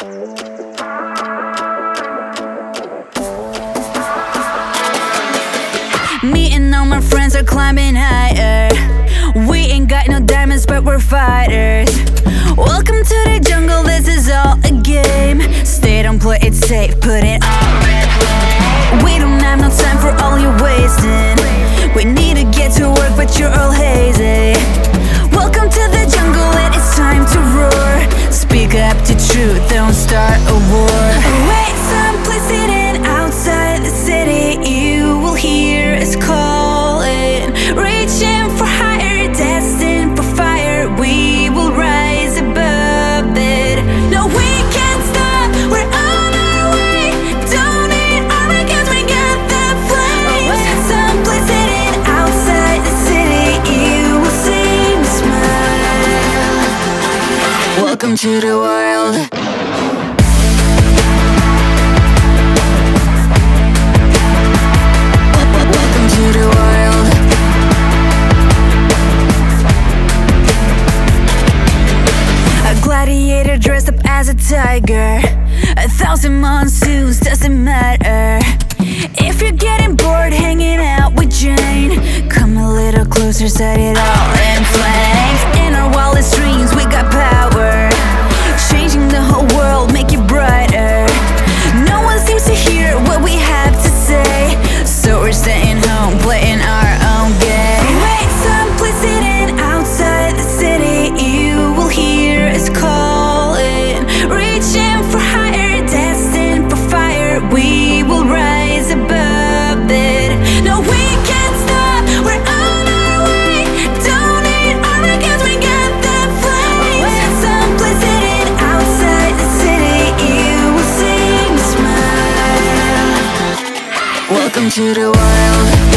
Me and all my friends are climbing higher. We ain't got no diamonds, but we're fighters. Welcome to the jungle, this is all a game. Stay don't play it safe, put it on. We don't have no time for all you wasting. We need to get to work, truth, don't start a war. Wait, someplace hidden outside the city, you will hear us calling. Reaching for higher, destined for fire, we will rise above it. No, we can't stop, we're on our way. Don't need armor 'cause we got the flames. Someplace hidden outside the city, you will see me smile. Welcome to the world. Dressed up as a tiger. A thousand monsoons doesn't matter. If you're getting bored hanging out with Jane, come a little closer, set it all in flames. Welcome to the world.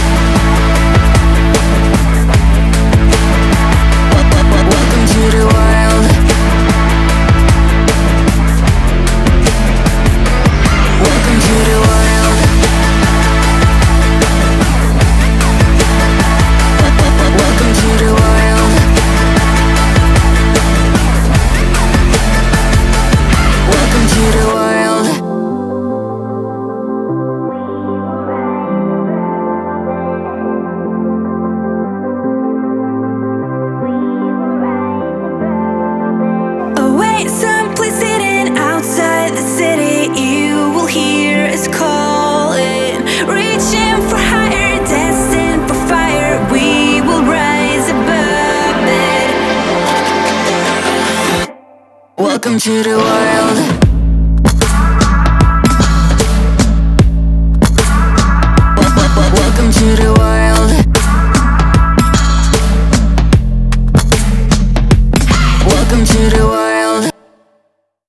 Welcome to the world.